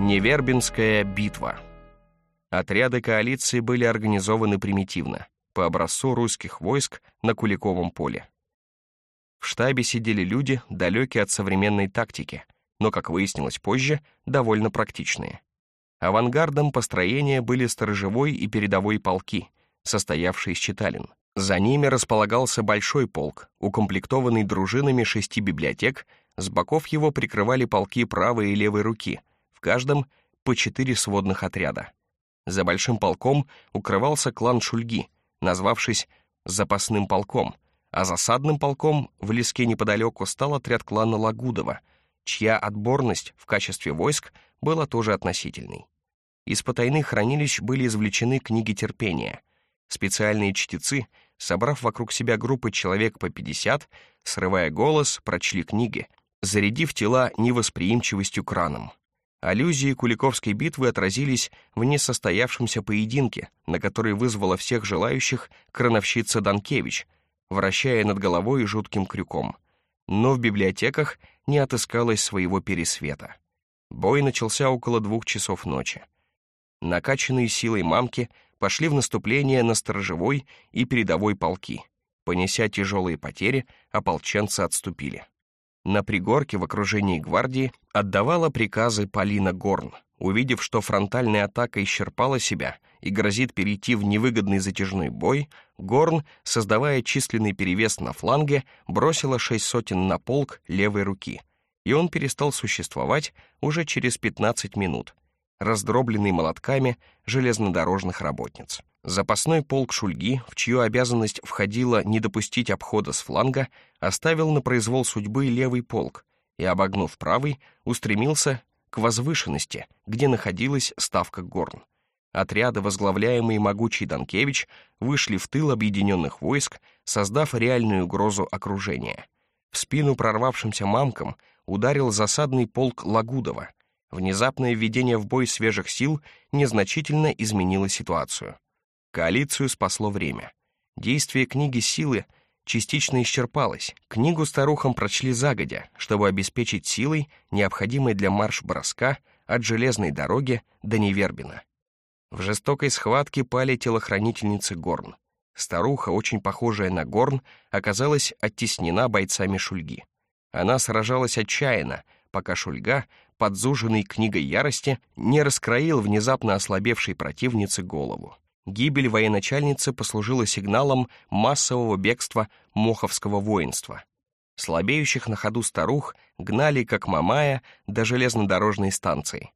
Невербинская битва. Отряды коалиции были организованы примитивно, по образцу русских войск на Куликовом поле. В штабе сидели люди, далекие от современной тактики, но, как выяснилось позже, довольно практичные. Авангардом построения были сторожевой и передовой полки, состоявшие из читалин. За ними располагался большой полк, укомплектованный дружинами шести библиотек, с боков его прикрывали полки правой и левой руки, в каждом по четыре сводных отряда. За большим полком укрывался клан Шульги, назвавшись «запасным полком», а засадным полком в леске неподалеку стал отряд клана Лагудова, чья отборность в качестве войск была тоже относительной. Из потайных хранилищ были извлечены книги терпения. Специальные чтецы, собрав вокруг себя группы человек по 50, срывая голос, прочли книги, зарядив тела невосприимчивостью к ранам. Аллюзии Куликовской битвы отразились в несостоявшемся поединке, на который вызвала всех желающих крановщица Данкевич, вращая над головой жутким крюком. Но в библиотеках не отыскалось своего пересвета. Бой начался около двух часов ночи. Накачанные силой мамки пошли в наступление на сторожевой и передовой полки. Понеся тяжелые потери, ополченцы отступили. На пригорке в окружении гвардии отдавала приказы Полина Горн. Увидев, что фронтальная атака исчерпала себя и грозит перейти в невыгодный затяжной бой, Горн, создавая численный перевес на фланге, бросила шесть сотен на полк левой руки, и он перестал существовать уже через 15 минут, раздробленный молотками железнодорожных работниц. Запасной полк Шульги, в чью обязанность входило не допустить обхода с фланга, оставил на произвол судьбы левый полк и, обогнув правый, устремился к возвышенности, где находилась ставка Горн. Отряды, возглавляемые могучий Данкевич, вышли в тыл объединенных войск, создав реальную угрозу окружения. В спину прорвавшимся мамкам ударил засадный полк Лагудова. Внезапное введение в бой свежих сил незначительно изменило ситуацию. Коалицию спасло время. Действие книги силы частично исчерпалось. Книгу старухам прочли загодя, чтобы обеспечить силой, необходимой для марш-броска от железной дороги до Невербина. В жестокой схватке пали телохранительницы Горн. Старуха, очень похожая на Горн, оказалась оттеснена бойцами Шульги. Она сражалась отчаянно, пока Шульга, подзуженный книгой ярости, не раскроил внезапно ослабевшей противнице голову. Гибель военачальницы послужила сигналом массового бегства моховского воинства. Слабеющих на ходу старух гнали, как мамая, до железнодорожной станции.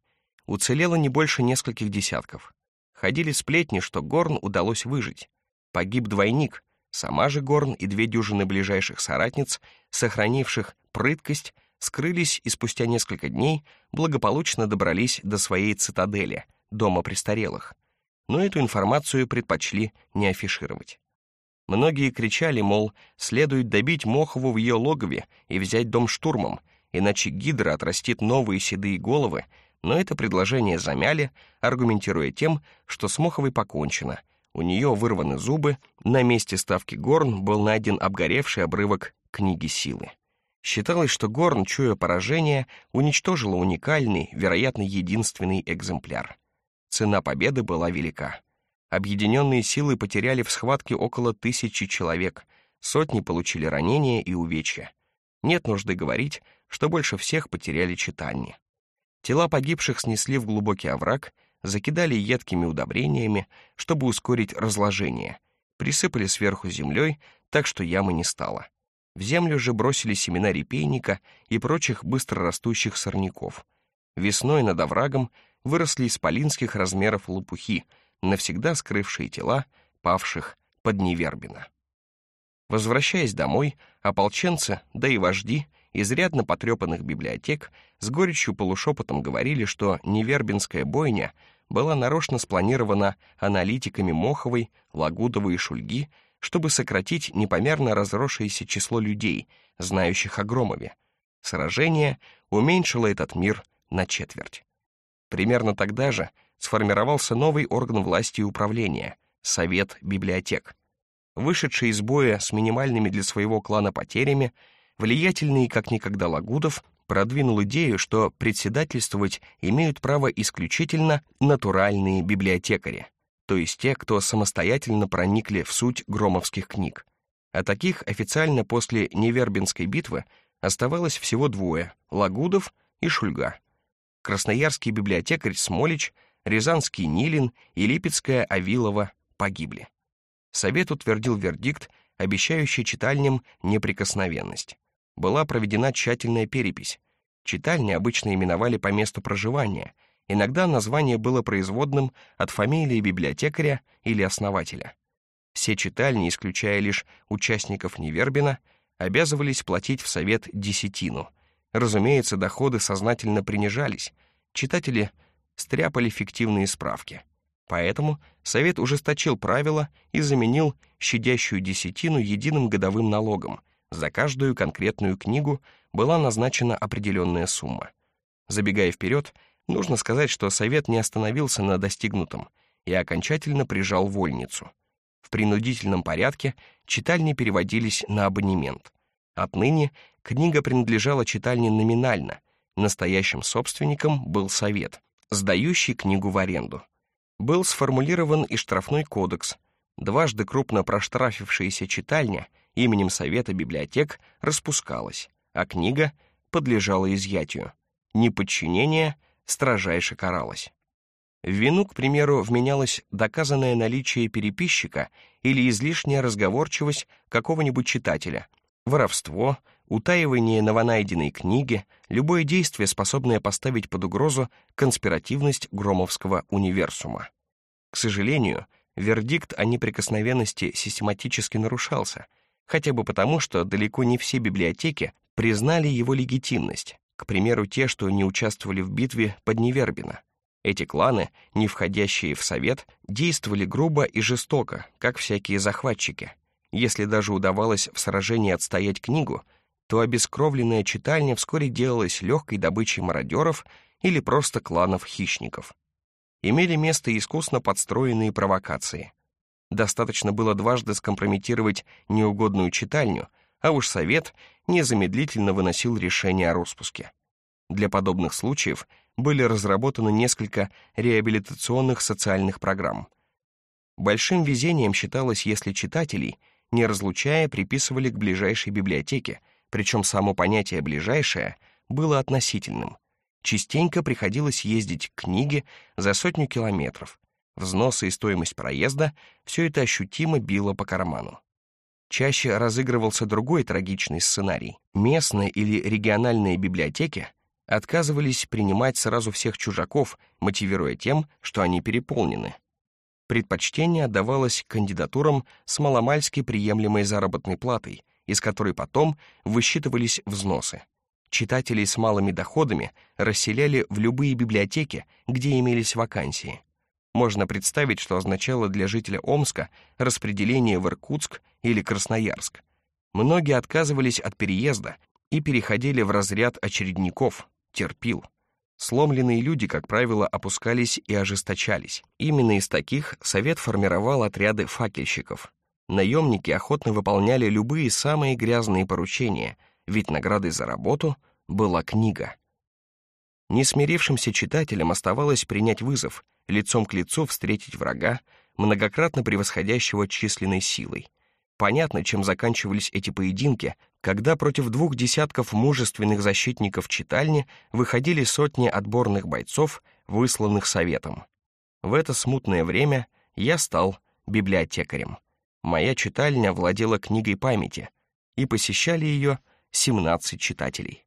Уцелело не больше нескольких десятков. Ходили сплетни, что Горн удалось выжить. Погиб двойник, сама же Горн и две дюжины ближайших соратниц, сохранивших прыткость, скрылись и спустя несколько дней благополучно добрались до своей цитадели, дома престарелых но эту информацию предпочли не афишировать. Многие кричали, мол, следует добить Мохову в ее логове и взять дом штурмом, иначе Гидра отрастит новые седые головы, но это предложение замяли, аргументируя тем, что с Моховой покончено. У нее вырваны зубы, на месте ставки Горн был найден обгоревший обрывок книги силы. Считалось, что Горн, чуя поражение, уничтожила уникальный, вероятно, единственный экземпляр. Цена победы была велика. Объединенные силы потеряли в схватке около тысячи человек, сотни получили ранения и увечья. Нет нужды говорить, что больше всех потеряли читальни. Тела погибших снесли в глубокий овраг, закидали едкими удобрениями, чтобы ускорить разложение, присыпали сверху землей, так что ямы не стало. В землю же бросили семена репейника и прочих быстрорастущих сорняков. Весной над оврагом выросли исполинских размеров лопухи, навсегда скрывшие тела павших под Невербина. Возвращаясь домой, ополченцы, да и вожди, изрядно потрепанных библиотек, с горечью полушепотом говорили, что Невербинская бойня была нарочно спланирована аналитиками Моховой, Лагудовой и Шульги, чтобы сократить непомерно разросшееся число людей, знающих о Громове. Сражение уменьшило этот мир на четверть. Примерно тогда же сформировался новый орган власти и управления — Совет библиотек. Вышедший из боя с минимальными для своего клана потерями, влиятельный как никогда Лагудов продвинул идею, что председательствовать имеют право исключительно натуральные библиотекари, то есть те, кто самостоятельно проникли в суть громовских книг. А таких официально после Невербинской битвы оставалось всего двое — Лагудов и Шульга. Красноярский библиотекарь Смолич, Рязанский Нилин и Липецкая Авилова погибли. Совет утвердил вердикт, обещающий читальням неприкосновенность. Была проведена тщательная перепись. Читальни обычно именовали по месту проживания, иногда название было производным от фамилии библиотекаря или основателя. Все читальни, исключая лишь участников Невербина, обязывались платить в совет десятину. Разумеется, доходы сознательно принижались, читатели стряпали фиктивные справки. Поэтому совет ужесточил правила и заменил щадящую десятину единым годовым налогом. За каждую конкретную книгу была назначена определенная сумма. Забегая вперед, нужно сказать, что совет не остановился на достигнутом и окончательно прижал вольницу. В принудительном порядке читальни переводились на абонемент. Отныне книга принадлежала читальне номинально, настоящим собственником был совет, сдающий книгу в аренду. Был сформулирован и штрафной кодекс. Дважды крупно проштрафившаяся читальня именем Совета библиотек распускалась, а книга подлежала изъятию. Неподчинение строжайше каралось. В вину, к примеру, вменялось доказанное наличие переписчика или излишняя разговорчивость какого-нибудь читателя, воровство, утаивание новонайденной книги, любое действие, способное поставить под угрозу конспиративность Громовского универсума. К сожалению, вердикт о неприкосновенности систематически нарушался, хотя бы потому, что далеко не все библиотеки признали его легитимность, к примеру, те, что не участвовали в битве под Невербино. Эти кланы, не входящие в совет, действовали грубо и жестоко, как всякие захватчики. Если даже удавалось в сражении отстоять книгу, то обескровленная читальня вскоре делалась легкой добычей мародеров или просто кланов хищников. Имели место искусно подстроенные провокации. Достаточно было дважды скомпрометировать неугодную читальню, а уж совет незамедлительно выносил решение о распуске. Для подобных случаев были разработаны несколько реабилитационных социальных программ. Большим везением считалось, если читателей, не разлучая, приписывали к ближайшей библиотеке — причем само понятие «ближайшее» было относительным. Частенько приходилось ездить к книге за сотню километров. Взносы и стоимость проезда — все это ощутимо било по карману. Чаще разыгрывался другой трагичный сценарий. Местные или региональные библиотеки отказывались принимать сразу всех чужаков, мотивируя тем, что они переполнены. Предпочтение отдавалось кандидатурам с маломальски приемлемой заработной платой — из которой потом высчитывались взносы. Читателей с малыми доходами расселяли в любые библиотеки, где имелись вакансии. Можно представить, что означало для жителя Омска распределение в Иркутск или Красноярск. Многие отказывались от переезда и переходили в разряд очередников, терпил. Сломленные люди, как правило, опускались и ожесточались. Именно из таких Совет формировал отряды факельщиков, Наемники охотно выполняли любые самые грязные поручения, ведь наградой за работу была книга. Несмирившимся читателям оставалось принять вызов, лицом к лицу встретить врага, многократно превосходящего численной силой. Понятно, чем заканчивались эти поединки, когда против двух десятков мужественных защитников читальни выходили сотни отборных бойцов, высланных советом. В это смутное время я стал библиотекарем. Моя читальня владела книгой памяти, и посещали ее 17 читателей.